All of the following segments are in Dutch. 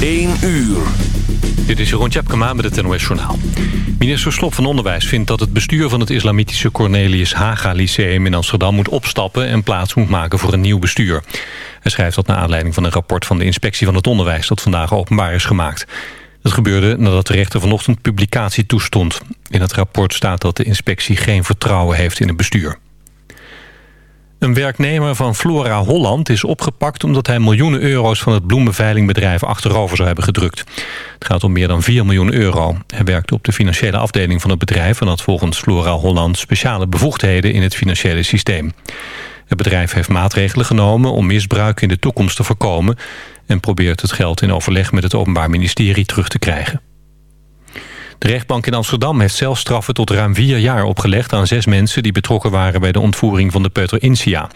1 uur. Dit is Jeroen Tjepkema met het NOS Journaal. Minister Slop van Onderwijs vindt dat het bestuur van het islamitische Cornelius Haga Lyceum in Amsterdam moet opstappen en plaats moet maken voor een nieuw bestuur. Hij schrijft dat naar aanleiding van een rapport van de inspectie van het onderwijs dat vandaag openbaar is gemaakt. Dat gebeurde nadat de rechter vanochtend publicatie toestond. In het rapport staat dat de inspectie geen vertrouwen heeft in het bestuur. Een werknemer van Flora Holland is opgepakt... omdat hij miljoenen euro's van het bloemenveilingbedrijf achterover zou hebben gedrukt. Het gaat om meer dan 4 miljoen euro. Hij werkte op de financiële afdeling van het bedrijf... en had volgens Flora Holland speciale bevoegdheden in het financiële systeem. Het bedrijf heeft maatregelen genomen om misbruik in de toekomst te voorkomen... en probeert het geld in overleg met het Openbaar Ministerie terug te krijgen. De rechtbank in Amsterdam heeft zelfstraffen tot ruim vier jaar opgelegd... aan zes mensen die betrokken waren bij de ontvoering van de peuter Insia.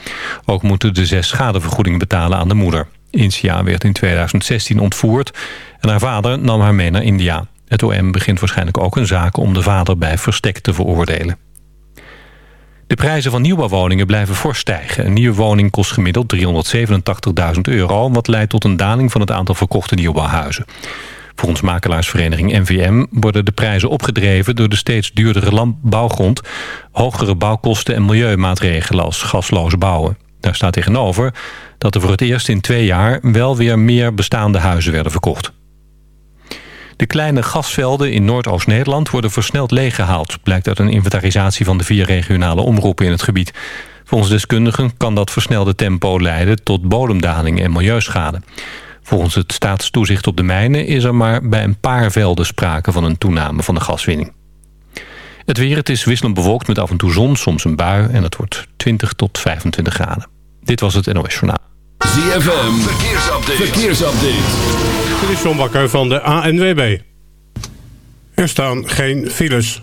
Ook moeten de zes schadevergoedingen betalen aan de moeder. Insia werd in 2016 ontvoerd en haar vader nam haar mee naar India. Het OM begint waarschijnlijk ook een zaak om de vader bij verstek te veroordelen. De prijzen van nieuwbouwwoningen blijven fors stijgen. Een nieuwe woning kost gemiddeld 387.000 euro... wat leidt tot een daling van het aantal verkochte nieuwbouwhuizen. Volgens makelaarsvereniging NVM worden de prijzen opgedreven... door de steeds duurdere bouwgrond, hogere bouwkosten en milieumaatregelen als gasloos bouwen. Daar staat tegenover dat er voor het eerst in twee jaar wel weer meer bestaande huizen werden verkocht. De kleine gasvelden in Noordoost-Nederland worden versneld leeggehaald... blijkt uit een inventarisatie van de vier regionale omroepen in het gebied. Volgens deskundigen kan dat versnelde tempo leiden tot bodemdaling en milieuschade. Volgens het staatstoezicht op de mijnen is er maar bij een paar velden sprake van een toename van de gaswinning. Het weer, het is wisselend bewolkt met af en toe zon, soms een bui en het wordt 20 tot 25 graden. Dit was het NOS Journaal. ZFM, verkeersupdate. verkeersupdate. Dit is John Bakker van de ANWB. Er staan geen files.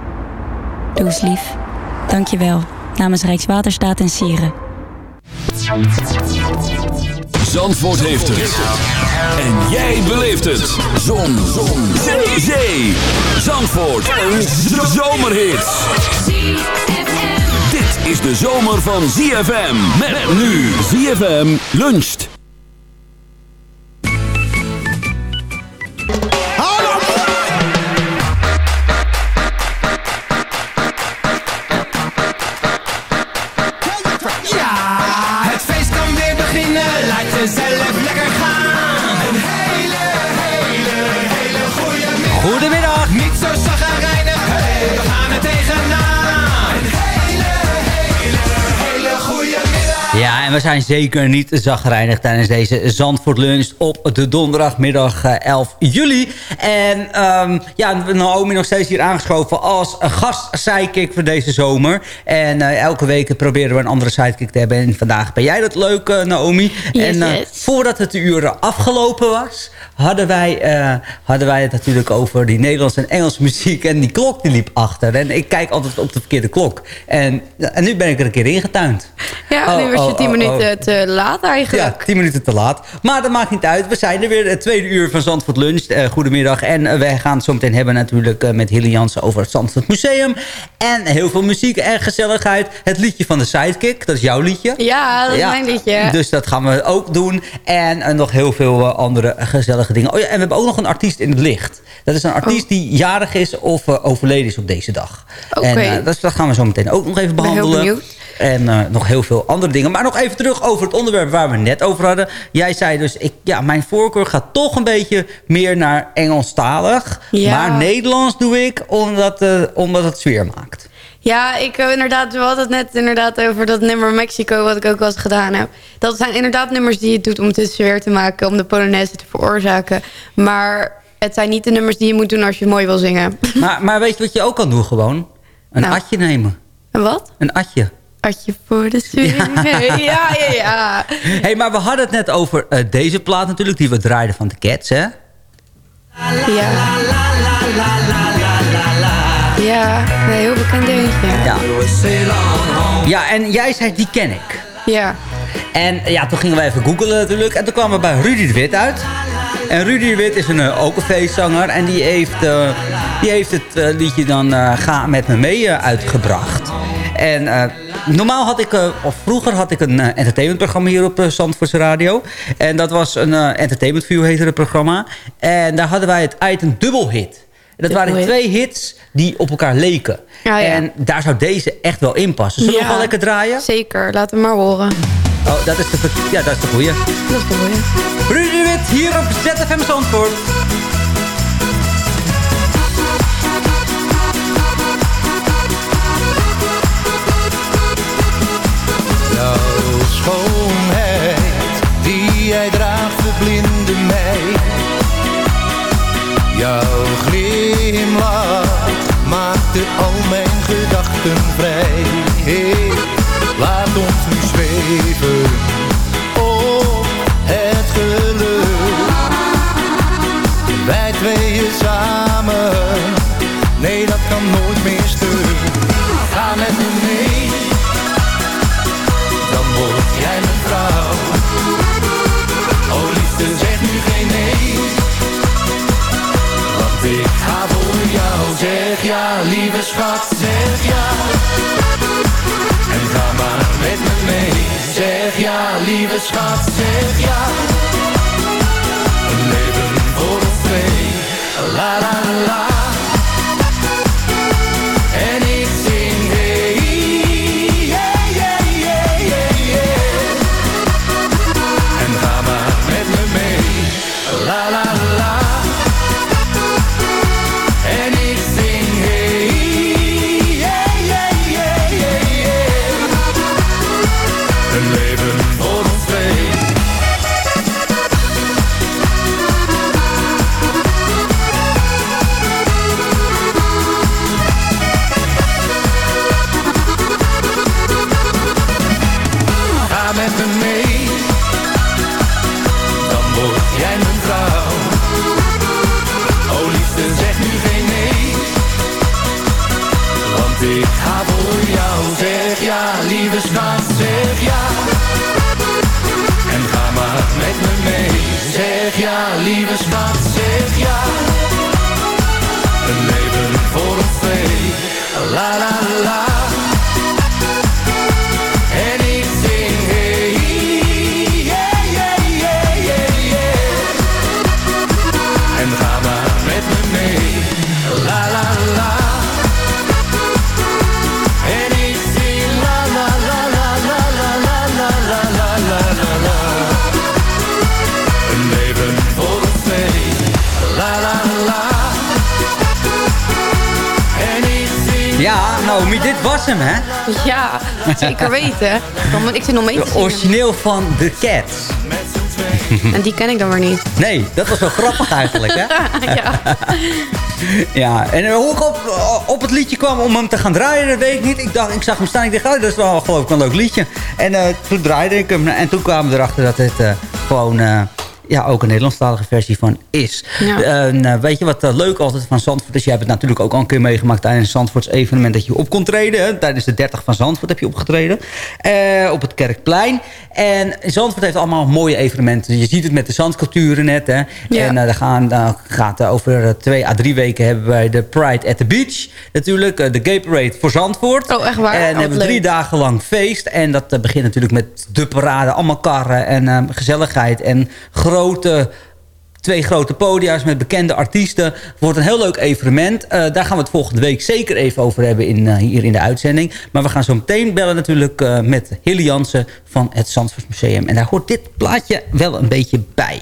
Doe eens lief. Dank je wel. Namens Rijkswaterstaat en Sieren. Zandvoort heeft het. En jij beleeft het. Zon. Zon. Zee. Zandvoort. Een zomerhit. Dit is de zomer van ZFM. Met nu ZFM luncht. Zijn zeker niet zagrijnig tijdens deze Zandvoort Lunch op de donderdagmiddag eh, 11 juli. En ehm, ja, Naomi nog steeds hier aangeschoven als gast sidekick voor deze zomer. En eh, elke week proberen we een andere sidekick te hebben. En vandaag ben jij dat leuk, eh, Naomi. Yes, en eh, yes. voordat het uur afgelopen was, hadden wij, eh, hadden wij het natuurlijk over die Nederlandse en Engelse muziek. En die klok die liep achter. En ik kijk altijd op de verkeerde klok. En, en nu ben ik er een keer ingetuind. Ja, nu Oh, was je oh, tien oh, minuten oh. te laat eigenlijk. Ja, 10 minuten te laat. Maar dat maakt niet uit. We zijn er weer. Het tweede uur van Zandvoort Lunch. Eh, goedemiddag. En eh, wij gaan het zo meteen hebben natuurlijk met Hilly Jansen over het Zandvoort Museum. En heel veel muziek en gezelligheid. Het liedje van de Sidekick. Dat is jouw liedje. Ja, dat is mijn liedje. Dus dat gaan we ook doen. En nog heel veel andere gezellige dingen. Oh ja, en we hebben ook nog een artiest in het licht. Dat is een artiest die jarig is of eh, overleden is op deze dag. Oké. En eh, dat, dat gaan we zo meteen ook nog even heel behandelen. benieuwd. En eh, nog heel veel andere dingen. Maar nog even terug over het onderwerp waar we net over hadden. Jij zei dus, ik, ja, mijn voorkeur gaat toch een beetje meer naar Engelstalig. Ja. Maar Nederlands doe ik omdat, omdat het sfeer maakt. Ja, ik eh, inderdaad, we hadden het net inderdaad over dat nummer Mexico, wat ik ook wel eens gedaan heb. Dat zijn inderdaad nummers die je doet om het sfeer te maken, om de Polonaise te veroorzaken. Maar het zijn niet de nummers die je moet doen als je mooi wil zingen. Maar, maar weet je wat je ook kan doen gewoon? Een Nou. atje nemen. En wat? Een atje. Atje voor de swing. Ja, ja, ja. ja. hey, maar we hadden het net over eh, deze plaat natuurlijk, die we draaiden van de Cats, hè? Ja. Ja, een heel bekend dingetje. Ja. Ja, en jij zei, die ken ik. Ja. En ja, toen gingen wij even googlen natuurlijk. En toen kwamen we bij Rudy de Wit uit. En Rudy de Wit is een uh, ook een feestzanger. En die heeft, eh, die heeft het eh, liedje dan eh, Ga met me mee eh, uitgebracht. En eh, normaal had ik, eh, of vroeger had ik een eh, entertainmentprogramma hier op Zandvoortse Radio. En dat was een eh, Entertainment View heette het programma. En daar hadden wij het item Dubbel Hit. En dat waren twee hits die op elkaar leken. ja. En daar zou deze echt wel in passen. Zullen we gewoon lekker draaien? Zeker, laat hem maar horen. Oh, dat is de, ja, dat is de goeie. Dat is de goeie. Rudy Wit hier op ZFM Zandvoort. Jouw schoonheid, die jij draagt, was hem, hè? Ja, zeker weten. Dan, ik zit nog mee te zingen. origineel van The Cats. En die ken ik dan weer niet. Nee, dat was wel grappig eigenlijk, hè? ja. Ja, en eh, hoe ik op, op het liedje kwam om hem te gaan draaien, dat weet ik niet. Ik dacht, ik zag hem staan, ik dacht, oh, dat is wel geloof ik een leuk liedje. En eh, toen draaide ik hem en toen kwamen we erachter dat het eh, gewoon... eh, ja, ook een Nederlandstalige versie van is. Ja. Eh, weet je wat eh, leuk altijd van Zandvoort is? Je hebt het natuurlijk ook al een keer meegemaakt tijdens het Zandvoorts evenement dat je op kon treden. Hè? Tijdens de 30 van Zandvoort heb je opgetreden. Eh, op het Kerkplein. En Zandvoort heeft allemaal mooie evenementen. Je ziet het met de zandculturen net. Hè? Ja. En daar gaan, gaat over twee à drie weken hebben wij de Pride at the Beach. Natuurlijk, de Gay Parade voor Zandvoort. Oh, echt waar? En Oh, hebben we drie dagen lang feest. En dat begint natuurlijk met de parade. Allemaal karren en gezelligheid. En grote twee grote podia's met bekende artiesten. Wordt een heel leuk evenement. Eh, daar gaan we het volgende week zeker even over hebben in, eh, hier in de uitzending. Maar we gaan zo meteen bellen natuurlijk eh, met Hilly Jansen van het Zandvoort Museum. En daar hoort dit plaatje wel een beetje bij.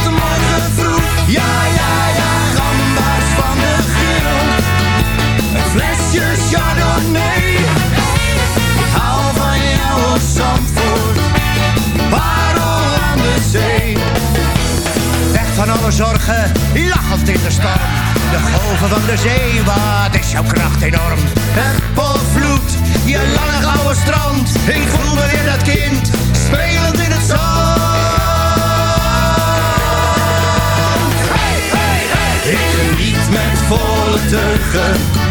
chardonnay. Ik hou van jou als Zandvoort. Parel aan de zee. Weg van alle zorgen, lachend in de storm. De golven van de zee, wat is jouw kracht enorm. Het volvloed, je lange gouden strand. Ik voel me weer dat kind, spelend in het zand. Hey, hey, hey. Ik geniet met volle teugen.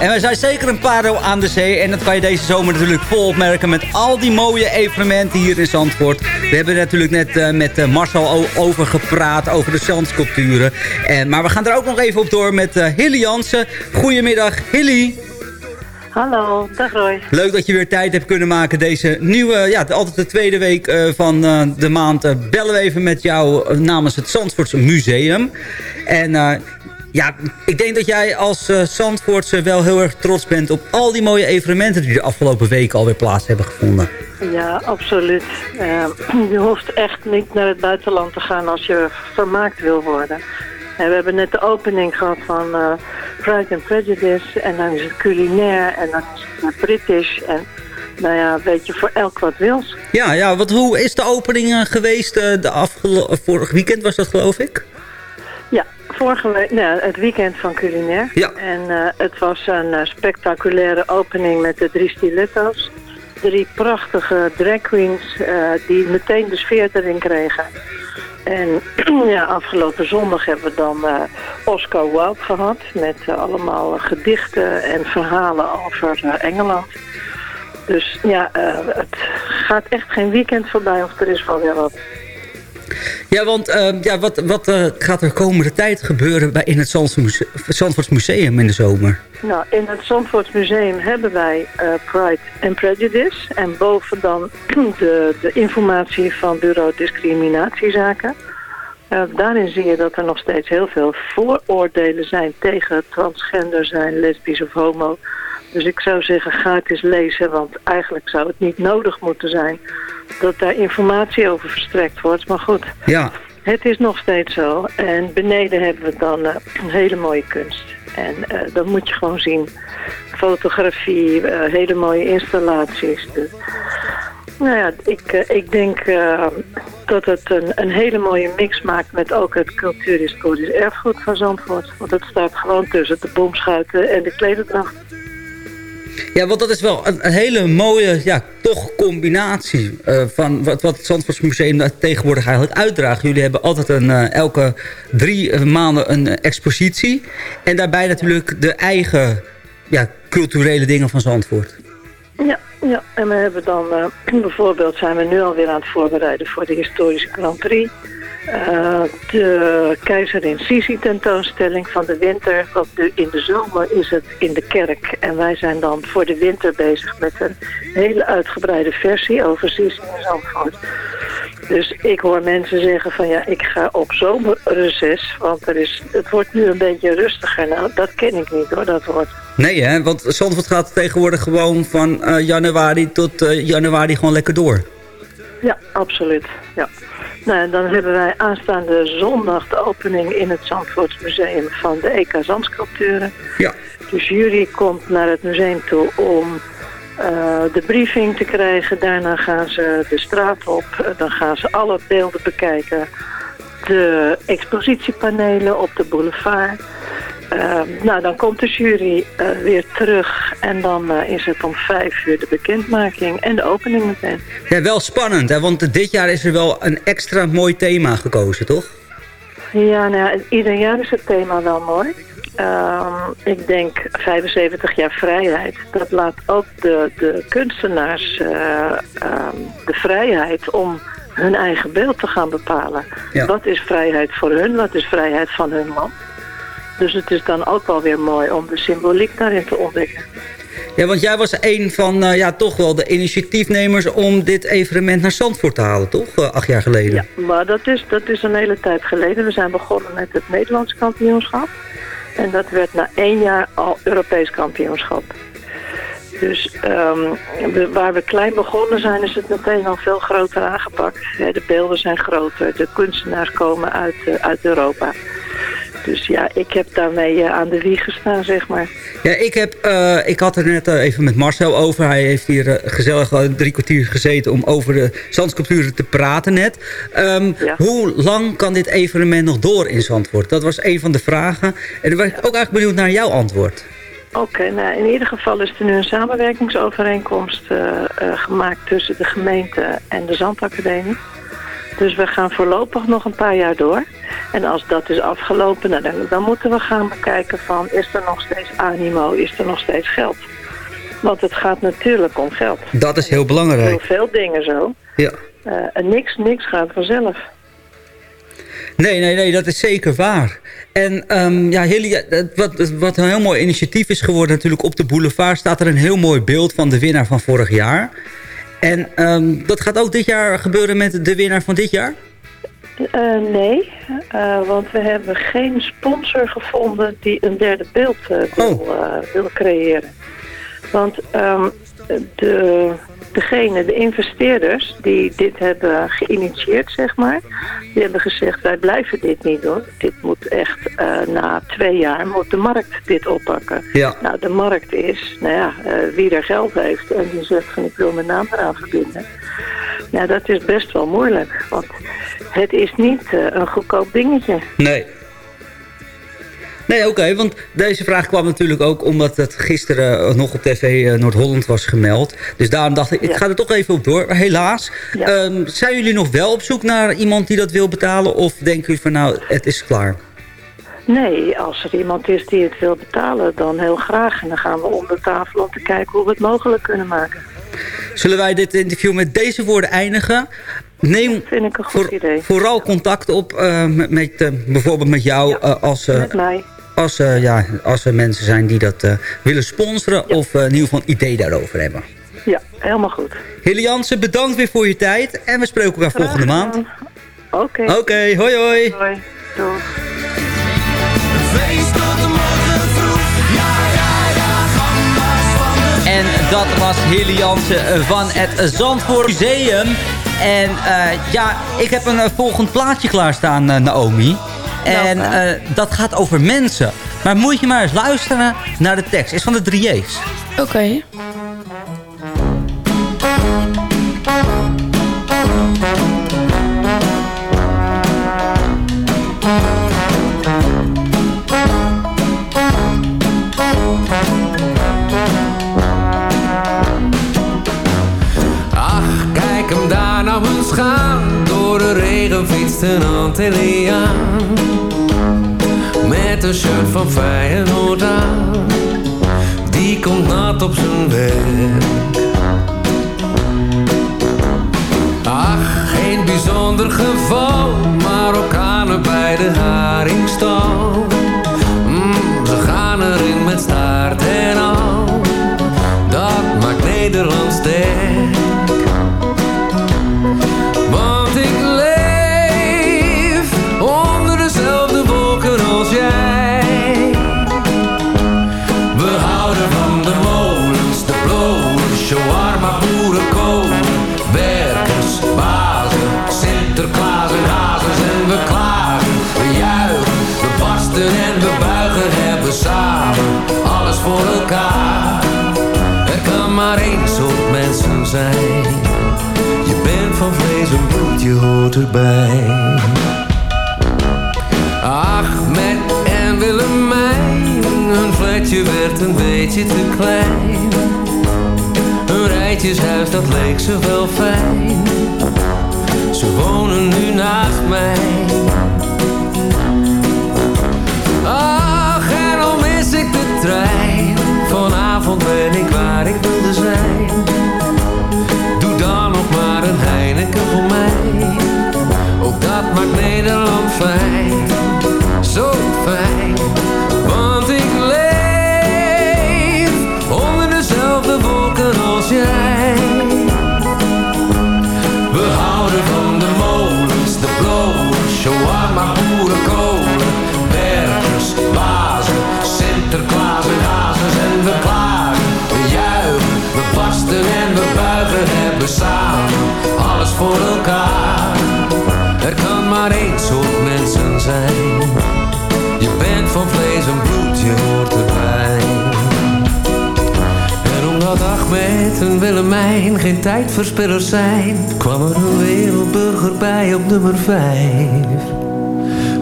En wij zijn zeker een parel aan de zee. En dat kan je deze zomer natuurlijk vol opmerken met al die mooie evenementen hier in Zandvoort. We hebben er natuurlijk net eh, met eh, Marcel over gepraat, over de zandsculpturen. En, maar we gaan er ook nog even op door met eh Hilly Jansen. Goedemiddag, Hilly. Hallo, dag Roy. Leuk dat je weer tijd hebt kunnen maken. Deze nieuwe, ja, altijd de tweede week van de maand eh, bellen we even met jou namens het Zandvoortse Museum. En ja, ik denk dat jij als eh Zandvoortse wel heel erg trots bent op al die mooie evenementen die de afgelopen weken alweer plaats hebben gevonden. Ja, absoluut. Eh, je hoeft echt niet naar het buitenland te gaan als je vermaakt wil worden. En we hebben net de opening gehad van eh, Pride and Prejudice. En dan is het culinair en dan is het British. En nou ja, weet je, voor elk wat wils. Ja, ja wat, hoe is de opening geweest? de afgelo- vorig weekend was dat geloof ik? Vorige week, nou, het weekend van culinair. Ja. En eh, het was een eh, spectaculaire opening met de drie stiletto's. Drie prachtige drag queens eh, die meteen de sfeer erin kregen. En ja, afgelopen zondag hebben we dan Oscar Wilde gehad met allemaal gedichten en verhalen over Engeland. Dus ja, het gaat echt geen weekend voorbij of er is wel weer wat. Ja, want eh, ja, wat, wat eh, gaat er komende tijd gebeuren bij, in het Zandvoorts Zandvoorts Museum in de zomer? Nou, in het Zandvoort Museum hebben wij eh, Pride and Prejudice. En boven dan de, de informatie van Bureau Discriminatiezaken. Eh, daarin zie je dat er nog steeds heel veel vooroordelen zijn tegen transgender zijn, lesbisch of homo. Dus ik zou zeggen, ga het eens lezen, want eigenlijk zou het niet nodig moeten zijn dat daar informatie over verstrekt wordt. Maar goed, Ja, Het is nog steeds zo. En beneden hebben we dan eh, een hele mooie kunst. En eh, dat moet je gewoon zien. Fotografie, eh, hele mooie installaties. Dus, nou ja, ik, ik denk dat het een, een hele mooie mix maakt met ook het cultuurhistorisch erfgoed van Zandvoort. Want het staat gewoon tussen de boomschuiten en de klederdracht. Ja, want dat is wel een, hele mooie, ja, toch combinatie eh, van wat, wat het Zandvoorts Museum daar tegenwoordig eigenlijk uitdraagt. Jullie hebben altijd een, eh, elke drie maanden een eh, expositie. En daarbij natuurlijk de eigen ja, culturele dingen van Zandvoort. Ja, ja, en we hebben dan bijvoorbeeld zijn we nu alweer aan het voorbereiden voor de historische Grand Prix. Eh, de Keizerin Sisi tentoonstelling van de winter. Want nu in de zomer is het in de kerk. En wij zijn dan voor de winter bezig met een hele uitgebreide versie over Sisi in Zandvoort. Dus ik hoor mensen zeggen van ja, ik ga op zomerreces. Want er is, het wordt nu een beetje rustiger. Nou, dat ken ik niet hoor, dat wordt. Nee hè, want Zandvoort gaat tegenwoordig gewoon van eh, januari tot eh, januari gewoon lekker door. Ja, absoluut. Ja. Nou, dan hebben wij aanstaande zondag de opening in het Zandvoortsmuseum van de EK Zandsculpturen. Ja. Dus jury komt naar het museum toe om eh, de briefing te krijgen. Daarna gaan ze de straat op. Dan gaan ze alle beelden bekijken. De expositiepanelen op de boulevard. Eh, nou, dan komt de jury eh, weer terug en dan eh, is het om vijf uur de bekendmaking en de opening meteen. Ja, wel spannend hè, want dit jaar is er wel een extra mooi thema gekozen, toch? Ja, nou, ja, ieder jaar is het thema wel mooi. Ehm, ik denk 75 jaar vrijheid. Dat laat ook de, de kunstenaars eh, ehm, de vrijheid om hun eigen beeld te gaan bepalen. Ja. Wat is vrijheid voor hun? Wat is vrijheid van hun land? Dus het is dan ook wel weer mooi om de symboliek daarin te ontdekken. Ja, want jij was een van eh, ja, toch wel de initiatiefnemers om dit evenement naar Zandvoort te halen, toch? Eh, acht jaar geleden. Ja, maar dat is, dat is een hele tijd geleden. We zijn begonnen met het Nederlands kampioenschap. En dat werd na één jaar al Europees kampioenschap. Dus ehm, we- waar we klein begonnen zijn, is het meteen al veel groter aangepakt. De beelden zijn groter, de kunstenaars komen uit, eh, uit Europa. Dus ja, ik heb daarmee eh, aan de wieg gestaan, zeg maar. Ja, ik, heb, eh, ik had er net even met Marcel over. Hij heeft hier gezellig drie kwartier gezeten om over de zandsculpturen te praten net. Ehm, Hoe lang kan dit evenement nog door in Zandvoort? Dat was een van de vragen. En daar was ik ook eigenlijk benieuwd naar jouw antwoord. Oké, nou in ieder geval is er nu een samenwerkingsovereenkomst eh, eh, gemaakt tussen de gemeente en de Zandacademie. Dus we gaan voorlopig nog een paar jaar door. En als dat is afgelopen, nou, dan, dan moeten we gaan bekijken van is er nog steeds animo, is er nog steeds geld. Want het gaat natuurlijk om geld. Dat is heel Heel belangrijk. veel dingen zo. Ja. Eh, en niks, niks gaat vanzelf. Nee, nee, nee, dat is zeker waar. En ehm, ja, Hilly, wat, wat een heel mooi initiatief is geworden natuurlijk op de boulevard... staat er een heel mooi beeld van de winnaar van vorig jaar. En ehm, dat gaat ook dit jaar gebeuren met de winnaar van dit jaar? Eh, nee, eh, want we hebben geen sponsor gevonden die een derde beeld eh, wil, eh, wil creëren. Want ehm, de, degene, de investeerders die dit hebben geïnitieerd, zeg maar, die hebben gezegd wij blijven dit niet doen. Dit moet echt eh, na twee jaar moet de markt dit oppakken. Ja. Nou, de markt is, nou ja, eh, wie er geld heeft en die zegt van ik wil mijn naam eraan verbinden. Nou, dat is best wel moeilijk, want het is niet eh, een goedkoop dingetje. Nee. Nee, oké, want deze vraag kwam natuurlijk ook omdat het gisteren eh, nog op tv eh, Noord-Holland was gemeld. Dus daarom dacht ik, ik ga er toch even op door. Helaas. Ehm, zijn jullie nog wel op zoek naar iemand die dat wil betalen? Of denken jullie van nou, het is klaar? Nee, als er iemand is die het wil betalen, dan heel graag. En dan gaan we om de tafel om te kijken hoe we het mogelijk kunnen maken. Zullen wij dit interview met deze woorden eindigen? Neem Vind ik een goed voor- idee. vooral contact op eh, met, met, bijvoorbeeld met jou als, Met mij. Als, eh, ja, als er mensen zijn die dat eh, willen sponsoren of eh, in ieder geval een idee daarover hebben. Ja, helemaal goed. Hilly Jansen, bedankt weer voor je tijd en we spreken elkaar volgende maand. Oké. Oké, hoi hoi. Hoi. Doeg. Feest tot de morgen vroeg. Ja, ja, ja, gamba's van de En dat was Hilly Jansen van het Zandvoort Museum. En eh, ja, ik heb een volgend plaatje klaarstaan, eh, Naomi. En eh, dat gaat over mensen. Maar moet je maar eens luisteren naar de tekst. is van de 3J's. Oké. Ach, kijk hem daar nou eens gaan. Door de regen fietst een Antilliaan. Met een shirt van Feyenoord aan. Die komt nat op zijn werk. Ach, geen bijzonder geval. Maar orkanen bij de Haringstal. Voor elkaar. Er kan maar één soort mensen zijn. Je bent van vlees en bloed, je hoort erbij. Ahmed en Willemijn, hun flatje werd een beetje te klein. Hun rijtjeshuis, dat leek ze wel fijn. Ze wonen nu naast mij. Vanavond ben ik waar ik wilde zijn. Doe dan nog maar een Heineken voor mij. Ook dat maakt Nederland fijn. Zo fijn. Samen alles voor elkaar. Er kan maar één soort mensen zijn. Je bent van vlees en bloed, je hoort erbij. En omdat Ahmed en Willemijn geen tijdverspillers zijn, kwam er een wereldburger bij op nummer 5.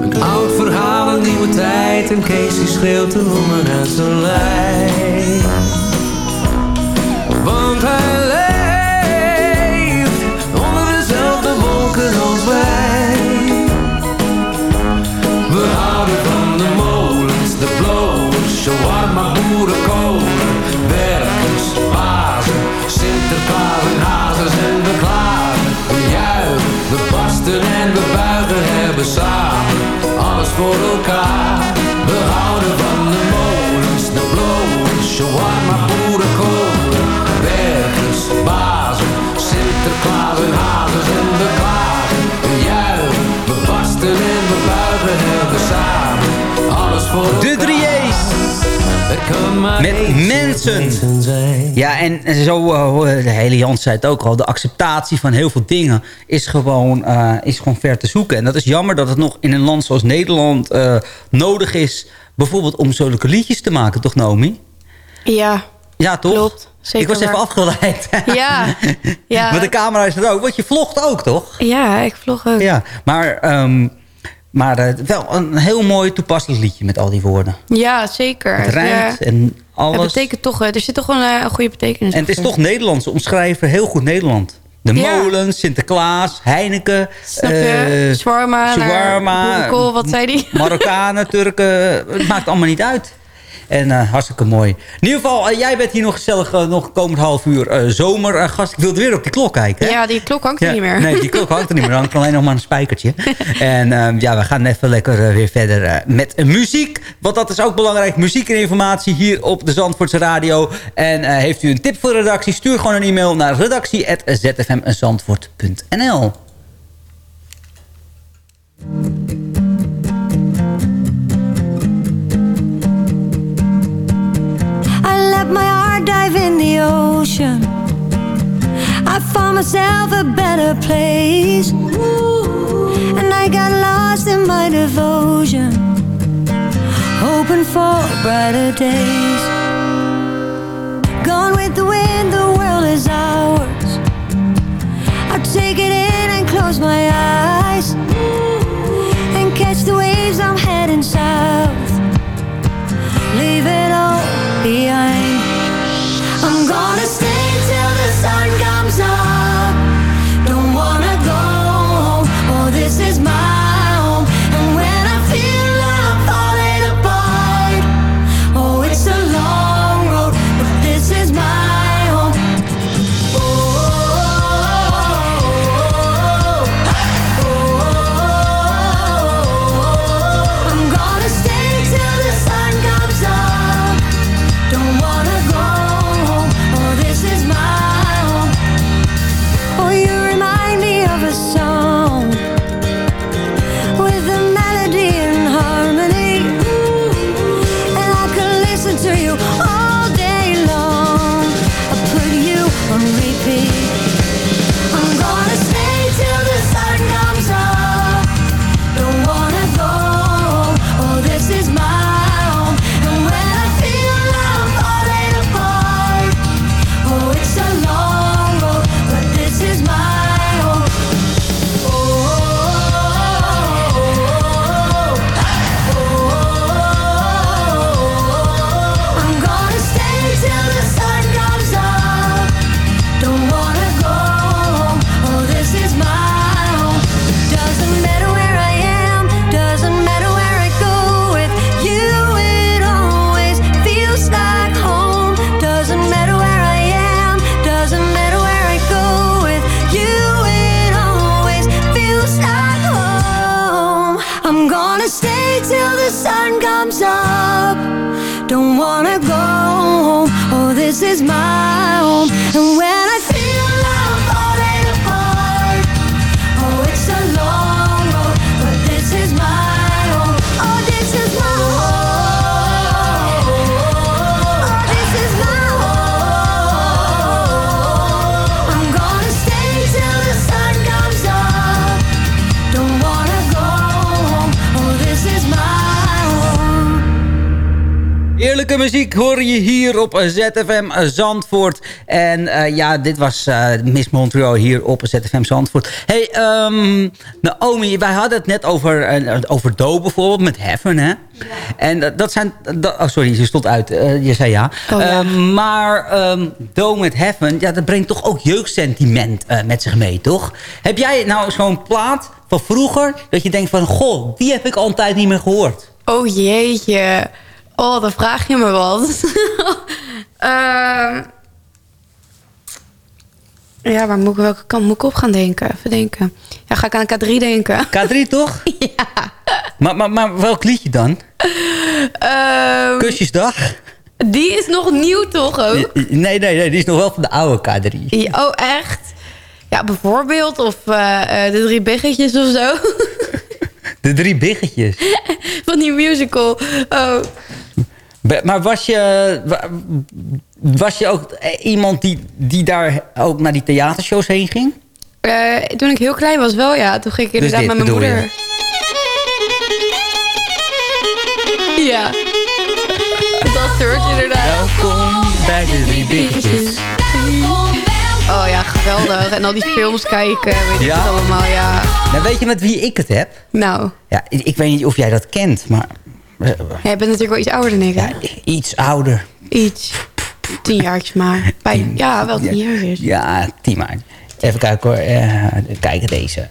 Een oud verhaal, een nieuwe tijd en die schreeuwt de longen uit zijn lijf. Sinterklaas en we klagen. We juichen, we barsten en we buigen, hebben samen alles voor elkaar. We houden van de molens, de blowers, shawarma, boerenkolen. Werkers, bazen, Sinterklaas en hazes en we klagen. We juichen, we barsten en we buigen, hebben samen. De 3J's. Met mensen. Ja, en en zo, eh, de hele Jans zei het ook al... de acceptatie van heel veel dingen is gewoon, eh, is gewoon ver te zoeken. En dat is jammer dat het nog in een land zoals Nederland eh, nodig is... bijvoorbeeld om zulke liedjes te maken, toch Naomi? Ja. Ja, toch? Klopt. Zeker ik was even waar. afgeleid. Ja. ja. Met de camera is het ook. Want je vlogt ook, toch? Ja, ik vlog ook. Ja, maar, ehm, maar eh, wel een heel mooi toepasselijk liedje met al die woorden. Ja, zeker. Het rijmt Ja. en alles. Het betekent toch, eh, er zit toch wel een, een goede betekenis En het is toch Nederlands. Omschrijven heel goed Nederland. De Ja. molens, Sinterklaas, Heineken, Snap je? eh, boerenkool, wat zei die? Marokkanen, Turken. Het maakt allemaal niet uit. En eh, hartstikke mooi. In ieder geval, eh, jij bent hier nog gezellig, eh, nog komend half uur zomer. Gast, ik wilde weer op die klok kijken. Hè? Ja, die klok hangt er Ja, niet meer. Nee, die klok hangt er niet meer. Er hangt alleen nog maar een spijkertje. en ehm, ja, we gaan even lekker weer verder met muziek. Want dat is ook belangrijk. Muziek en informatie hier op de Zandvoortse Radio. En heeft u een tip voor de redactie? Stuur gewoon een e-mail naar redactie.zfmzandvoort.nl dive in the ocean. I found myself a better place. And I got lost in my devotion, hoping for brighter days. Gone with the wind, the world is ours. I take it in and close my eyes and catch the waves. I'm heading south. Leave it all behind. Gonna stay hoor je hier op ZFM Zandvoort. En eh, ja, dit was eh, Miss Montreal hier op ZFM Zandvoort. hey, ehm, Naomi, wij hadden het net over, eh, over Do bijvoorbeeld, met Heaven, hè? En dat zijn... dat- oh, sorry, je stond uit. Je zei ja. Oh, ja. Ehm, maar ehm Do met Heaven, ja, dat brengt toch ook jeugdsentiment met zich mee, toch? Heb jij nou zo'n plaat van vroeger... dat je denkt van, goh, die heb ik al een tijd niet meer gehoord? Oh jeetje. Oh, dan vraag je me wat. Ehm, ja, waar moet ik, welke kant moet ik op gaan denken? Even denken. Ja, ga ik aan K3 denken. K3 toch? ja. Maar, maar, maar welk liedje dan? Ehm, Kusjesdag? die is nog nieuw toch ook? Nee, nee, nee, die is nog wel van de oude K3. Ja, Oh, echt? Ja, bijvoorbeeld. Of eh, eh, de drie biggetjes of zo. De drie biggetjes. Van die musical. Oh. Maar was je, wa- was je ook eh, iemand die, die daar ook naar die theatershows heen ging? Eh, toen ik heel klein was wel, ja. Toen ging ik Dus inderdaad met mijn moeder. Ja. Dat soort inderdaad. Welkom bij de drie biggetjes. Oh ja, geweldig. En al die films kijken, weet ik Ja? allemaal, ja. Nou, weet je met wie ik het heb? Nou, Ja, ik, ik weet niet of jij dat kent, maar jij bent natuurlijk wel iets ouder dan ik, hè? iets ouder. Iets. Tien jaartjes maar. Bij, ja, wel tien jaartjes. Ja, tien maart. Even kijken hoor. Eh, kijken deze.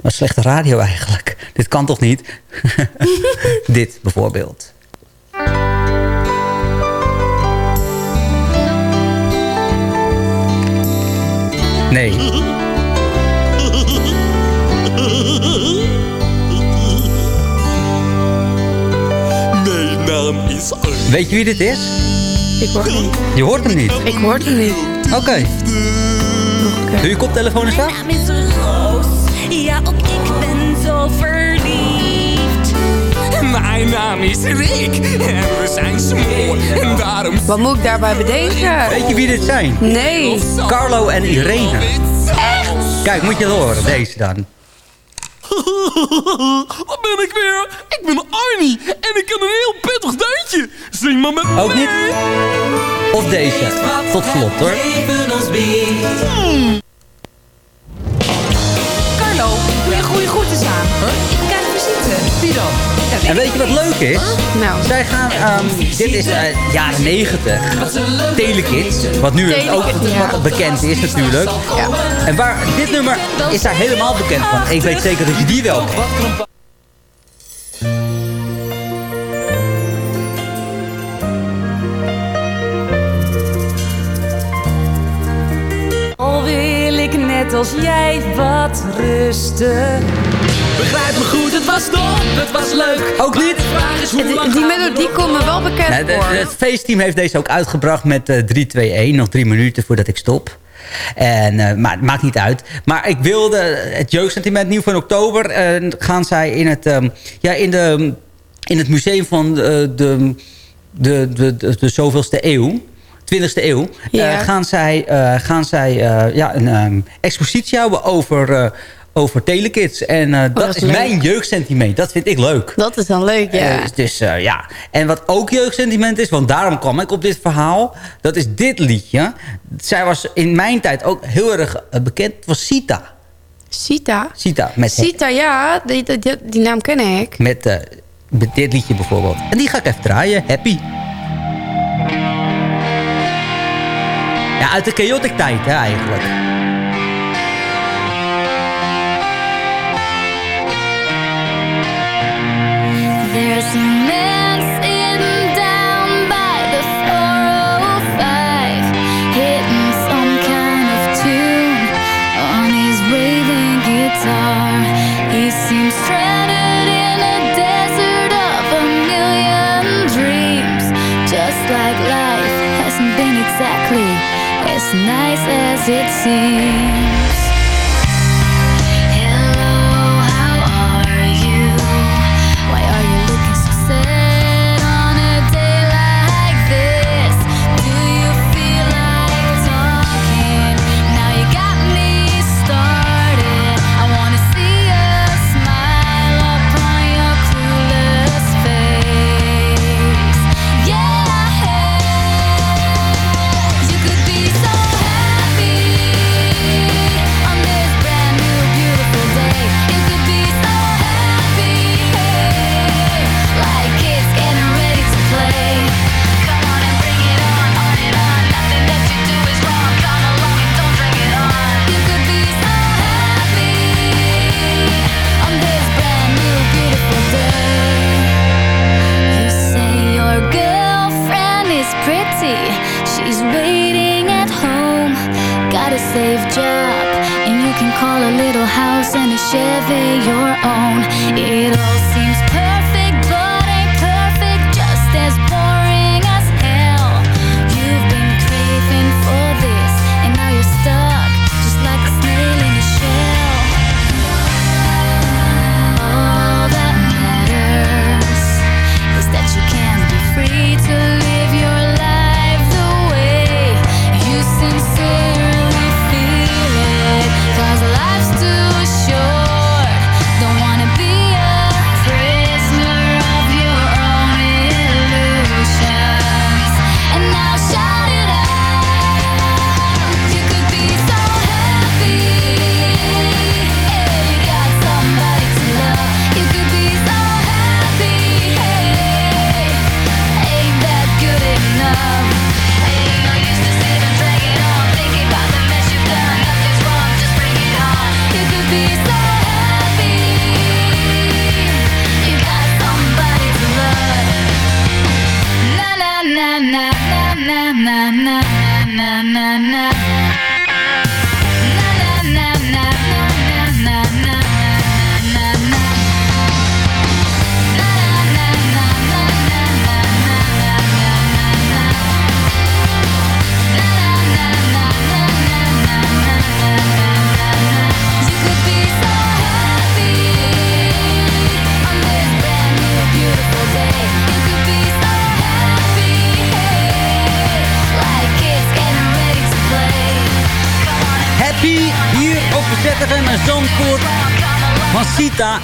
Wat slechte radio eigenlijk. Dit kan toch niet? Dit bijvoorbeeld. Nee. Weet je wie dit is? Ik hoor hem niet. Je hoort hem niet? Ik hoor hem niet. Oké. Doe je koptelefoon eens af? naam is Roos. Ja, ook ik ben zo verliefd. Mijn naam is Rick en we zijn smoor. En daarom... Wat moet ik daarbij bedenken? Weet je wie dit zijn? Nee. Carlo en Irene. Kijk, moet je het horen, deze dan. Wat ben ik weer? Ik ben Arnie en ik kan een heel pittig deuntje. Zing maar met me Ook niet? Of deze. Tot slot hoor. Carlo, doe je goede groeten aan. Ik En weet je wat leuk is? Nou. Zij gaan, ehm, dit is uh, jaren 90. Telekids. Wat nu ook ja. wat bekend is natuurlijk. En waar, dit nummer is daar helemaal bekend van. Ik weet zeker dat je die wel kent. Al wil ik net als jij wat rusten. Begrijp me goed, het was dom, het was leuk. Ook niet? Die, die melodie komt me wel bekend de- voor. het feestteam heeft deze ook uitgebracht met eh 3-2-1. Nog drie minuten voordat ik stop. En, eh, maar het maakt niet uit. Maar ik wilde het jeugdsentiment nieuw van oktober... eh, gaan zij in het, ehm, ja, in de, in het museum van de, de, de, de, de, de zoveelste eeuw... 20e eeuw, Ja. eh, gaan zij, eh, gaan zij eh, ja, een ehm, expositie houden over, eh, over telekids. En eh, dat, Oh, dat is is leuk. mijn jeugdsentiment. Dat vind ik leuk. Dat is dan leuk, ja. Eh, dus eh, ja. En wat ook jeugdsentiment is, want daarom kwam ik op dit verhaal. Dat is dit liedje. Zij was in mijn tijd ook heel erg bekend. Het was Sita. Sita? Sita. Met, Sita, ja. Die, die, die- die naam ken ik. met, met dit liedje bijvoorbeeld. En die ga ik even draaien. Happy. Ja, uit de chaotic tijd hè, eigenlijk. Nice as it seems.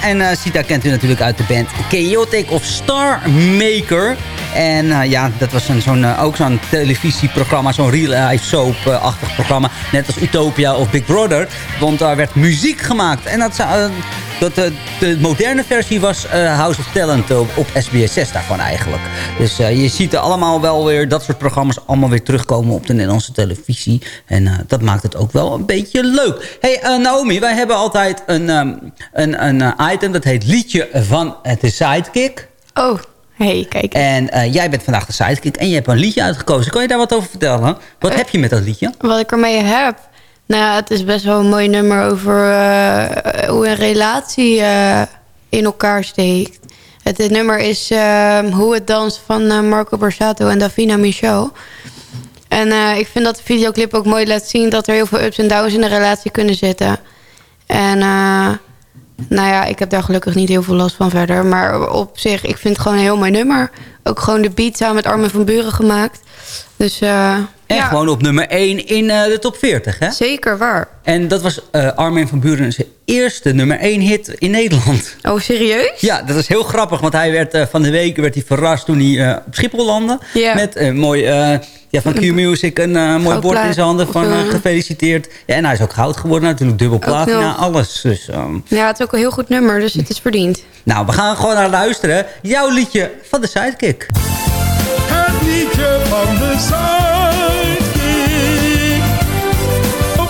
En eh, Sita kent u natuurlijk uit de band Chaotic of Star Maker. En eh, ja, dat was een, zo'n, eh, ook zo'n televisieprogramma, zo'n real-life soap-achtig programma. Net als Utopia of Big Brother. Want daar werd muziek gemaakt. En dat, zou, dat, eh, de moderne versie was eh, House of Talent op, op SBS 6 daarvan eigenlijk. Dus eh, je ziet er allemaal wel weer dat soort programma's allemaal weer terugkomen op de Nederlandse televisie. En dat maakt het ook wel een beetje leuk. hey, Naomi, wij hebben altijd een, ehm, een, een item dat heet Liedje van de Sidekick. Oh, hey, kijk. En jij bent vandaag de sidekick en je hebt een liedje uitgekozen. Kan je daar wat over vertellen? Wat heb je met dat liedje? Wat ik ermee heb? Nou ja, het is best wel een mooi nummer over eh, hoe een relatie eh, in elkaar steekt. Het, nummer is eh, Hoe het danst van Marco Borsato en Davina Michel. En ik vind dat de videoclip ook mooi laat zien... dat er heel veel ups en downs in een relatie kunnen zitten. En nou ja, ik heb daar gelukkig niet heel veel last van verder. Maar op zich, ik vind het gewoon een heel mooi nummer. Ook gewoon de beat samen met Armin van Buren gemaakt. Dus eh, En ja, gewoon op nummer 1 in eh, de top 40, hè? zeker waar. En dat was eh, Armin van Buren zijn eerste nummer 1 hit in Nederland. Oh, serieus? Ja, dat is heel grappig, want hij werd van de week werd hij verrast toen hij op Schiphol landde. Met een mooi, ja, van Q-Music een eh, mooi bord in zijn handen van eh, eh, gefeliciteerd. Ja, en hij is ook goud geworden natuurlijk, dubbel platina, alles. Dus, ehm, Ja, het is ook een heel goed nummer, dus het is verdiend. nou, we gaan gewoon naar luisteren. Jouw liedje van de Sidekick. Het liedje van de Sidekick op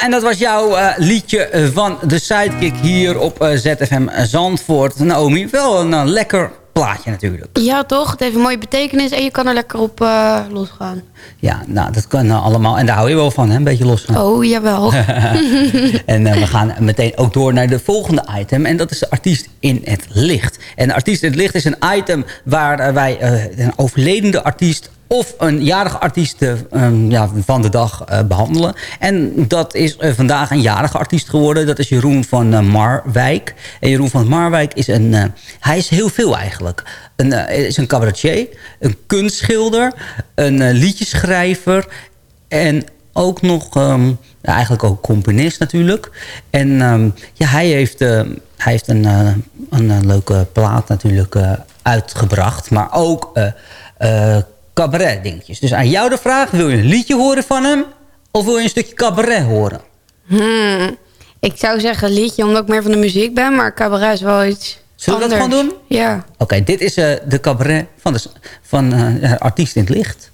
Ja, en dat was jouw eh, liedje eh, van de Sidekick hier op eh, ZFM Zandvoort. Naomi, wel een lekker plaatje natuurlijk. Ja, toch? Het heeft een mooie betekenis en je kan er lekker op losgaan. Ja, nou, dat kan eh, allemaal. En daar hou je wel van, hè? Een beetje los. Oh, jawel. en we gaan meteen ook door naar de volgende item. En dat is de artiest in het licht. En de artiest in het licht is een item waar wij een overledende artiest of een jarige artiest eh, um, ja, van de dag eh, behandelen. En dat is eh, vandaag een jarige artiest geworden. Dat is Jeroen van Marwijk. En Jeroen van Marwijk is een... hij is heel veel eigenlijk. Een, is een cabaretier, een kunstschilder, een liedjeschrijver... en ook nog... ehm, eigenlijk ook componist natuurlijk. En ehm, ja, hij heeft, hij heeft een, een, leuke plaat natuurlijk uitgebracht. Maar ook cabaret dingetjes. Dus aan jou de vraag, wil je een liedje horen van hem? Of wil je een stukje cabaret horen? Hmm. Ik zou zeggen liedje, omdat ik meer van de muziek ben. Maar cabaret is wel iets Zullen we dat gewoon doen? Ja. Oké, dit is eh, de cabaret van de, van, eh, Artiest in het Licht.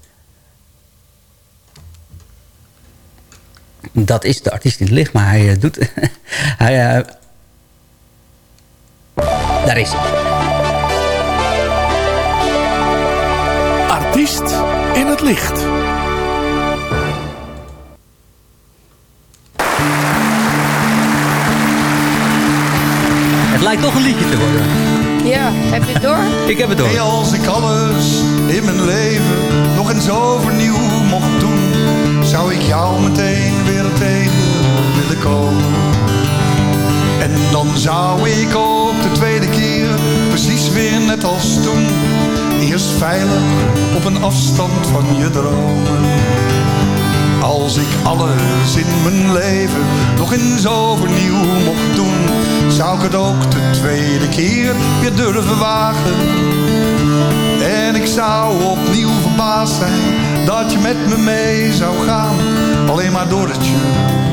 Dat is de artiest in het licht, maar hij eh, doet... hij, daar is hij. Artiest in het licht. Het lijkt toch een liedje te worden. Ja, heb je het door? Ik heb het door. Hey, als ik alles in mijn leven nog eens overnieuw mocht doen, zou ik jou meteen weer tegen willen komen. En dan zou ik ook de tweede keer, precies weer net als toen, eerst veilig op een afstand van je dromen. Als ik alles in mijn leven nog eens overnieuw mocht doen, zou ik het ook de tweede keer weer durven wagen. En ik zou opnieuw verbaasd zijn dat je met me mee zou gaan. Alleen maar door het je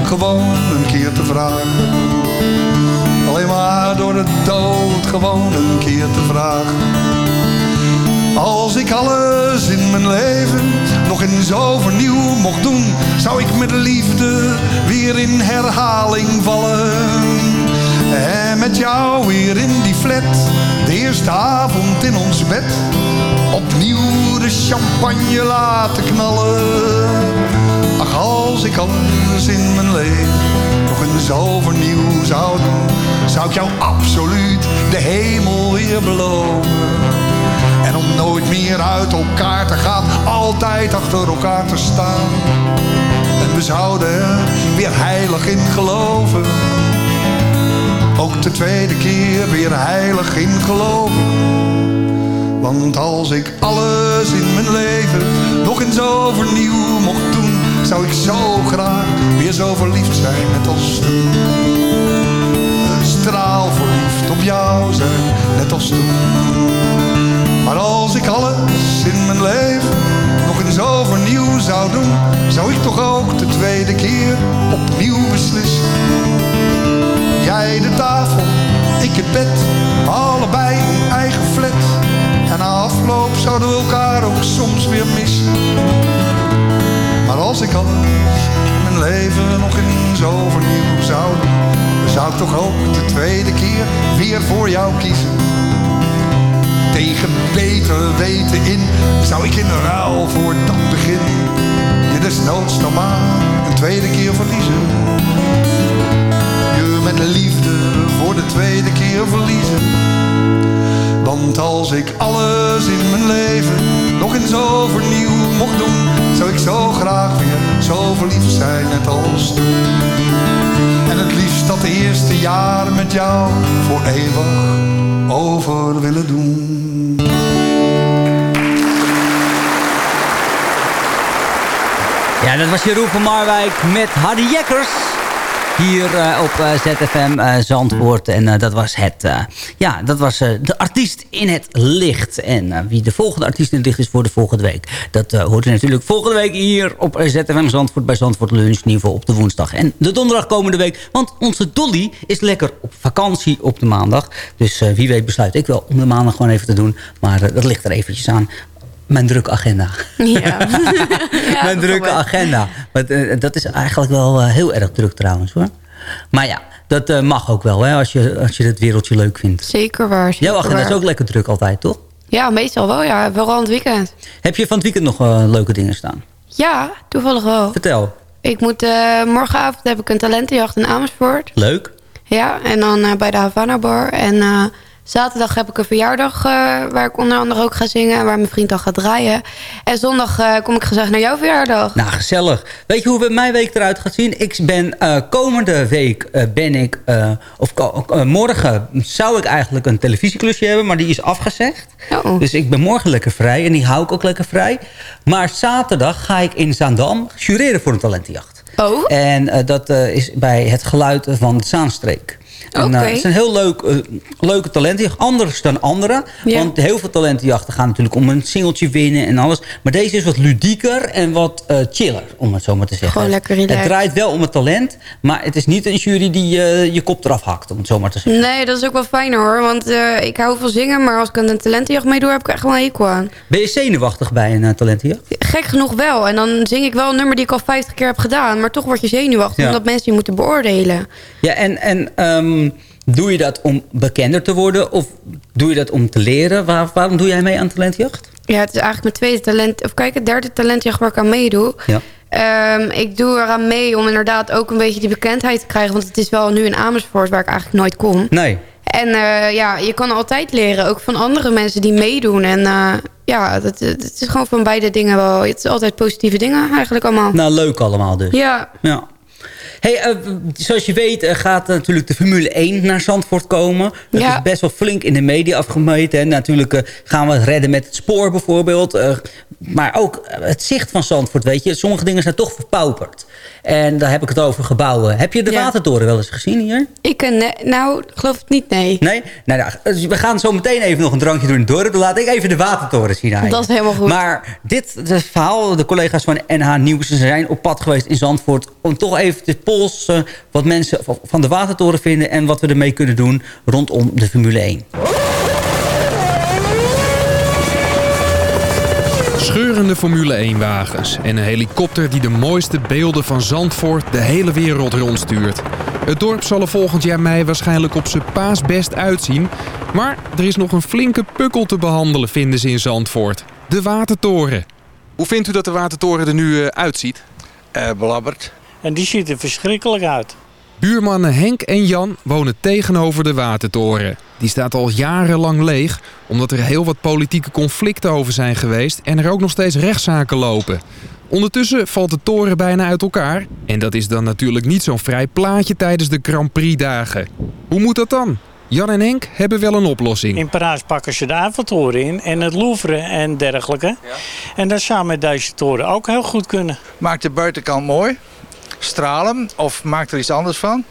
gewoon een keer te vragen. Alleen maar door de dood gewoon een keer te vragen. Als ik alles in mijn leven nog eens overnieuw mocht doen, zou ik met liefde weer in herhaling vallen. En met jou weer in die flat, de eerste avond in ons bed, opnieuw de champagne laten knallen. Ach, als ik alles in mijn leven nog eens overnieuw zou doen, zou ik jou absoluut de hemel weer beloven. Nooit meer uit elkaar te gaan, altijd achter elkaar te staan. En we zouden er weer heilig in geloven. Ook de tweede keer weer heilig in geloven. Want als ik alles in mijn leven nog eens overnieuw mocht doen, zou ik zo graag weer zo verliefd zijn net als toen. Een straal verliefd op jou zijn, net als toen. Maar als ik alles in mijn leven nog eens overnieuw zou doen, zou ik toch ook de tweede keer opnieuw beslissen. Jij de tafel, ik het bed, allebei een eigen flat. En na afloop zouden we elkaar ook soms weer missen. Maar als ik alles in mijn leven nog eens overnieuw zou doen, zou ik toch ook de tweede keer weer voor jou kiezen. Tegen beter weten in zou ik in ruil voor dat begin je desnoods nog maar een tweede keer verliezen. Je met liefde voor de tweede keer verliezen. Want als ik alles in mijn leven nog eens overnieuw mocht doen, zou ik zo graag weer zo verliefd zijn net als toen. En het liefst dat eerste jaar met jou voor eeuwig over willen doen. Ja, dat was Jeroen van Marwijk met Hardy Jekkers. Hier eh, op eh, ZFM eh, Zandvoort. En dat was, het, ja, dat was de artiest in het licht. En wie de volgende artiest in het licht is voor de volgende week. Dat hoort u natuurlijk volgende week hier op ZFM Zandvoort. Bij Zandvoort Lunch, in op de woensdag. En de donderdag komende week. Want onze Dolly is lekker op vakantie op de maandag. Dus wie weet besluit ik wel om de maandag gewoon even te doen. Maar dat ligt er eventjes aan. Mijn drukke agenda. Ja. Mijn drukke agenda. Maar, eh, dat is eigenlijk wel eh, heel erg druk trouwens hoor. Maar ja, dat eh, mag ook wel hè, als je, als je het wereldje leuk vindt. Zeker waar. zeker Jouw agenda is ook lekker druk altijd, toch? Ja, meestal wel. Ja, vooral aan het weekend. Heb je van het weekend nog leuke dingen staan? Ja, toevallig wel. Vertel. Ik moet, morgenavond heb ik een talentenjacht in Amersfoort. Leuk. Ja, en dan bij de Havana Bar. En zaterdag heb ik een verjaardag eh, waar ik onder andere ook ga zingen. En waar mijn vriend dan gaat draaien. En zondag eh, kom ik gezellig naar jouw verjaardag. Nou, gezellig. Weet je hoe mijn week eruit gaat zien? Ik ben eh, komende week ben ik... of morgen zou ik eigenlijk een televisieklusje hebben, maar die is afgezegd. Dus ik ben morgen lekker vrij en die hou ik ook lekker vrij. Maar zaterdag ga ik in Zaandam jureren voor een talentenjacht. Oh. En dat is bij het geluid van de Zaanstreek. En, eh, Oké. het is een heel leuk, eh, leuke talentenjacht. Anders dan andere. Ja. Want heel veel talentenjachten gaan natuurlijk om een singeltje winnen en alles. Maar deze is wat ludieker en wat eh, chiller, om het zo maar te zeggen. Gewoon lekker relaxed. Het draait wel om het talent. Maar het is niet een jury die je kop eraf hakt, om het zo maar te zeggen. Nee, dat is ook wel fijner hoor. Want ik hou van zingen, maar als ik aan een talentenjacht meedoe, heb ik echt wel een hekel aan. Ben je zenuwachtig bij een talentenjacht? Gek genoeg wel. En dan zing ik wel een nummer die ik al 50 keer heb gedaan. Maar toch word je zenuwachtig, Ja. omdat mensen je moeten beoordelen. Ja, en, en doe je dat om bekender te worden? Of doe je dat om te leren? Waar, waarom doe jij mee aan talentenjacht? Ja, het is eigenlijk mijn tweede talent... Of kijk, het derde talentjacht waar ik aan meedoe. Ja. Ehm, ik doe eraan mee om inderdaad ook een beetje die bekendheid te krijgen. Want het is wel nu in Amersfoort waar ik eigenlijk nooit kom. Nee. En eh, ja, je kan altijd leren, ook van andere mensen die meedoen. En eh, ja, het, het is gewoon van beide dingen wel. Het is altijd positieve dingen eigenlijk allemaal. Nou, leuk allemaal dus. Ja. Ja. Hey, eh, zoals je weet eh, gaat natuurlijk de Formule 1 naar Zandvoort komen. Dat Ja. is best wel flink in de media afgemeten. En natuurlijk eh, gaan we het redden met het spoor bijvoorbeeld. Eh, maar ook eh, het zicht van Zandvoort, weet je. Sommige dingen zijn toch verpauperd. En daar heb ik het over gebouwen. Heb je de Ja. Watertoren wel eens gezien hier? Ik, eh, ne- nou, geloof het niet, nee. Nee? Nou, nou, dus we gaan zo meteen even nog een drankje doen in het dorp. Dan laat ik even de Watertoren zien je. Dat is helemaal goed. Maar dit het verhaal, de collega's van NH Nieuws zijn op pad geweest in Zandvoort... om toch even te polsen wat mensen van de Watertoren vinden... en wat we ermee kunnen doen rondom de Formule 1. Scheurende Formule 1-wagens en een helikopter die de mooiste beelden van Zandvoort de hele wereld rondstuurt. Het dorp zal er volgend jaar mei waarschijnlijk op zijn paasbest uitzien. Maar er is nog een flinke pukkel te behandelen, vinden ze in Zandvoort. De Watertoren. Hoe vindt u dat de Watertoren er nu eh, uitziet? belabberd. En die ziet er verschrikkelijk uit. Buurmannen Henk en Jan wonen tegenover de Watertoren. Die staat al jarenlang leeg, omdat er heel wat politieke conflicten over zijn geweest en er ook nog steeds rechtszaken lopen. Ondertussen valt de toren bijna uit elkaar. En dat is dan natuurlijk niet zo'n vrij plaatje tijdens de Grand Prix dagen. Hoe moet dat dan? Jan en Henk hebben wel een oplossing. In Parijs pakken ze de Eiffeltoren in en het Louvre en dergelijke. En dat zou met deze toren ook heel goed kunnen. Maak de buitenkant mooi. Stralen of maak er iets anders van.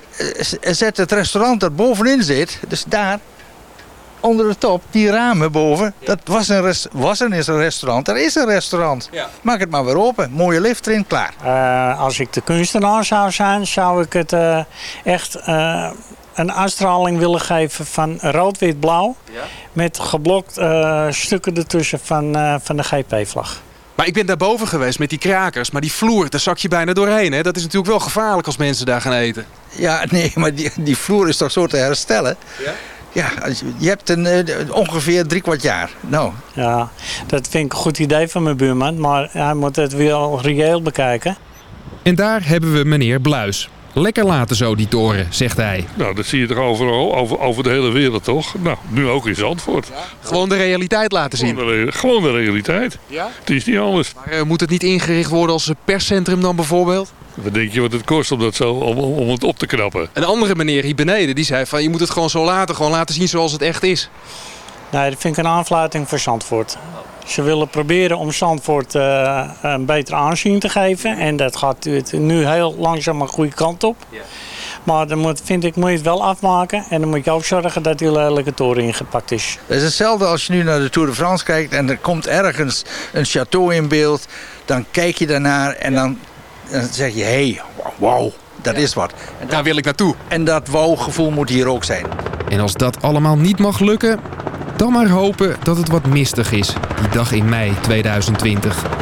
Eh, Zet het restaurant dat bovenin zit, dus daar onder de top, die ramen boven. Dat was een, res- was een, is een restaurant. Er is een restaurant. Maak het maar weer open. Mooie lift erin, klaar. Eh, als ik de kunstenaar zou zijn, zou ik het eh, echt eh, een uitstraling willen geven van rood-wit-blauw. Met geblokt eh, stukken ertussen van, eh, van de GP-vlag. Maar ik ben daarboven geweest met die krakers, maar die vloer, daar zak je bijna doorheen. Hè? Dat is natuurlijk wel gevaarlijk als mensen daar gaan eten. Ja, nee, maar die, die vloer is toch zo te herstellen? Ja, als je- je hebt een, eh, ongeveer drie kwart jaar. Nou, Ja, dat vind ik een goed idee van mijn buurman. Maar hij moet het wel reëel bekijken. En daar hebben we meneer Bluis. Lekker laten zo die toren, zegt hij. Nou, dat zie je toch overal, over, over de hele wereld toch? Nou, nu ook in Zandvoort. Gewoon de realiteit laten zien. Gewoon de, re- gewoon de realiteit. Ja? Het is niet anders. Maar eh, moet het niet ingericht worden als een perscentrum dan bijvoorbeeld? Wat denk je wat het kost om, dat zo, om, om om het op te knappen? Een andere meneer hier beneden die zei van je moet het gewoon zo laten. Gewoon laten zien zoals het echt is. Nee, dat vind ik een aanfluiting voor Zandvoort. Ze willen proberen om Zandvoort eh, een beter aanzien te geven. En dat gaat het nu heel langzaam een goede kant op. Maar dan moet, vind ik, moet je het wel afmaken. En dan moet je ook zorgen dat die lelijke toren ingepakt is. Het is hetzelfde als je nu naar de Tour de France kijkt en er komt ergens een château in beeld. Dan kijk je daarnaar en dan, dan zeg je, hé, hey, wauw, dat is wat. En Daar wil ik naartoe. En dat wow-gevoel moet hier ook zijn. En als dat allemaal niet mag lukken, dan maar hopen dat het wat mistig is. Die dag in mei 2020.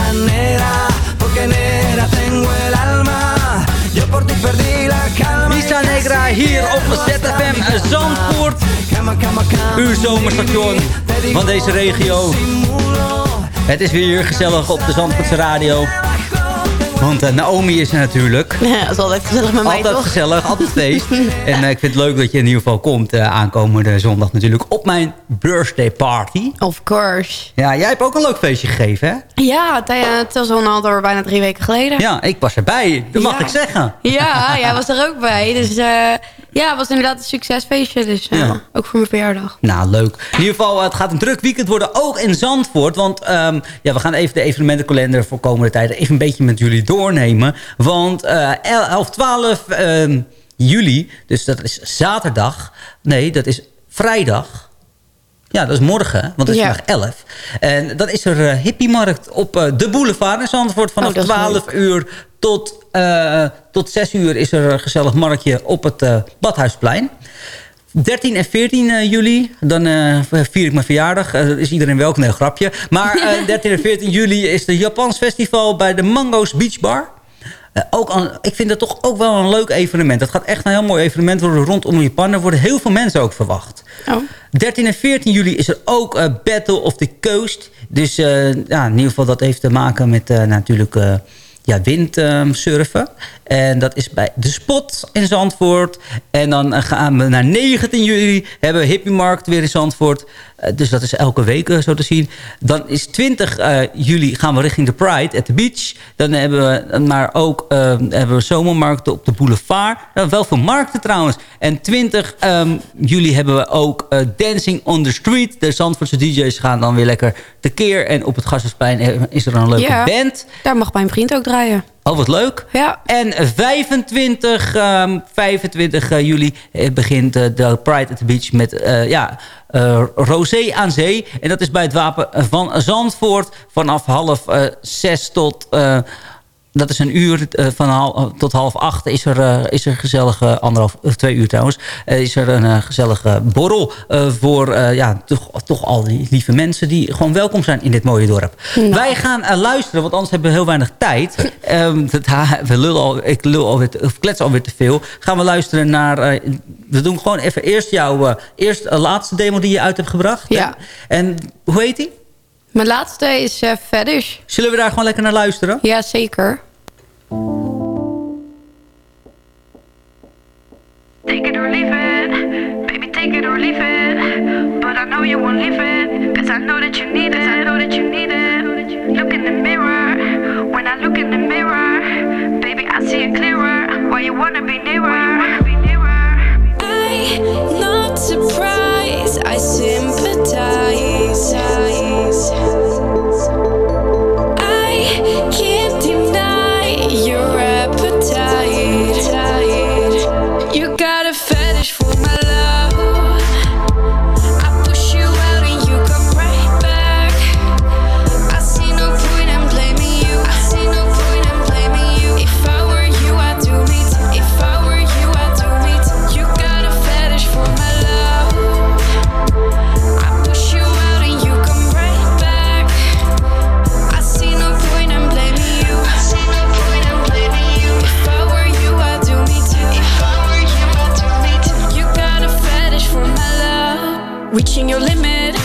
negra porque negra tengo el alma. Yo por ti perdí la calma. Misa Negra hier op ZFM Zandvoort. Uw zomerstation van deze regio. Het is weer gezellig op de Zandvoortse radio. Want eh, Naomi is er natuurlijk. Ja, dat is altijd gezellig met mij, Altijd toch? gezellig, altijd feest. en eh, ik vind het leuk dat je in ieder geval komt eh, aankomende zondag natuurlijk op mijn birthday party. Of course. Ja, jij hebt ook een leuk feestje gegeven, hè? Ja, het was al bijna drie weken geleden. Ja, ik was erbij. Dat mag ik zeggen. Ja, jij was er ook bij. Dus eh, Ja, het was inderdaad een succesfeestje. Dus eh, Ja. ook voor mijn verjaardag. Nou, leuk. In ieder geval, eh, het gaat een druk weekend worden, ook in Zandvoort. Want ehm, ja, we gaan even de evenementenkalender voor komende tijd even een beetje met jullie doornemen. Want eh 11, 12 ehm, juli, dus dat is zaterdag. Nee, dat is vrijdag. Ja, dat is morgen, want het is Ja. vandaag 11. En dan is er eh hippiemarkt op eh, de boulevard in Zandvoort. Vanaf Oh, dat is 12 uur tot, eh, tot 6 uur is er een gezellig marktje op het Badhuisplein. 13 en 14 eh, juli, dan vier ik mijn verjaardag. Is iedereen welkom, nee, grapje. Maar eh, 13 en 14 juli is de Japans Festival bij de Mango's Beach Bar. Eh, ook aan, ik vind dat toch ook wel een leuk evenement. Dat gaat echt een heel mooi evenement worden rondom Japan. Er worden heel veel mensen ook verwacht. 13 en 14 juli is er ook eh, Battle of the Coast. Dus eh, ja, in ieder geval dat heeft te maken met natuurlijk ja, windsurfen. En dat is bij De Spot in Zandvoort. En dan gaan we naar 19 juli. Hebben we Hippie Markt weer in Zandvoort. Eh, dus dat is elke week eh, zo te zien. Dan is 20 eh, juli gaan we richting de Pride at the Beach. Dan hebben we maar ook hebben we zomermarkten op de boulevard. Nou, wel veel markten trouwens. En 20 ehm, juli hebben we ook Dancing on the Street. De Zandvoortse DJ's gaan dan weer lekker tekeer. En op het Gasthuisplein is er een leuke Ja, band. Daar mag mijn vriend ook draaien. Oh, wat leuk. Ja. En 25, ehm, 25 eh, juli eh, begint eh, de Pride at the Beach met ja, eh, Rosé aan Zee. En dat is bij het Wapen van Zandvoort vanaf half zes tot... eh, dat is een uur eh, van half, tot half acht is er, eh, is er gezellige, anderhalf, of twee uur trouwens, eh, is er een eh, gezellige borrel eh, voor eh, ja, toch, toch al die lieve mensen die gewoon welkom zijn in dit mooie dorp. Wij gaan eh, luisteren, want anders hebben we heel weinig tijd. Ehm, dat, we lullen al, ik lul alweer, te- of klets alweer te veel. Gaan we luisteren naar, eh, we doen gewoon even eerst jouw eh, eerst, eh, laatste demo die je uit hebt gebracht. Ja. En hoe heet die? Mijn laatste is eh Fetish. Zullen we daar gewoon lekker naar luisteren? Ja, zeker. Take it or leave it, baby, take it or leave it. But I know you won't leave it, cause I know that you need it. I know that you need it. Look in the mirror, when I look in the mirror, baby, I see it clearer. Why you wanna be nearer? I'm not surprised, I sympathize. I can't deny your appetite. You got Reaching your limit,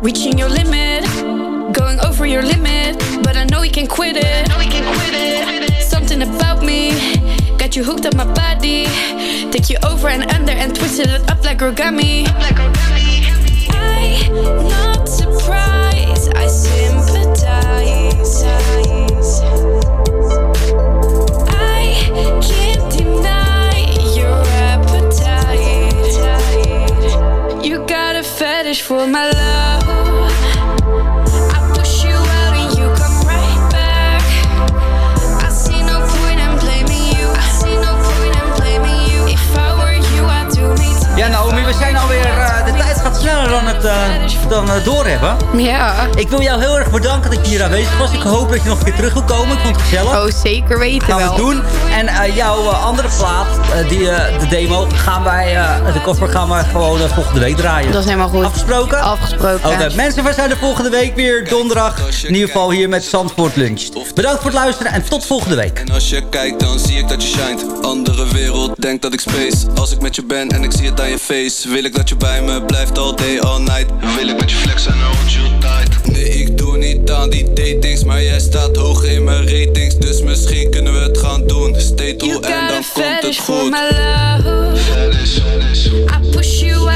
reaching your limit, going over your limit. But I know we can quit it. know you can quit it. Something about me got you hooked on my body. Take you over and under and twisted it up like origami. I'm not surprised. I sympathize. Dan, eh, doorhebben. Ja. Ik wil jou heel erg bedanken dat je hier aanwezig was. Ik hoop dat je nog een keer terug wil komen. Ik vond het gezellig. Oh, zeker weten gaan we wel. doen. En eh, jouw eh, andere plaat, die, de demo, gaan wij, eh, de koffer gaan we gewoon volgende week draaien. Dat is helemaal goed. Afgesproken? Afgesproken. Oké, mensen, we zijn er volgende week weer donderdag. In ieder geval hier met Zandvoort Lunch. Bedankt voor het luisteren en tot volgende week. En als je kijkt dan zie ik dat je shined Andere wereld, denk dat ik space Als ik met je ben en ik zie het aan je face Wil ik dat je bij me blijft all day, all night Wil ik met je flexen en hold you tight. Nee, ik doe niet aan die datings Maar jij staat hoog in mijn ratings. Dus misschien kunnen we het gaan doen. Stay true en got a dan komt het fetish for goed. my love. Fetish, fetish. I push you out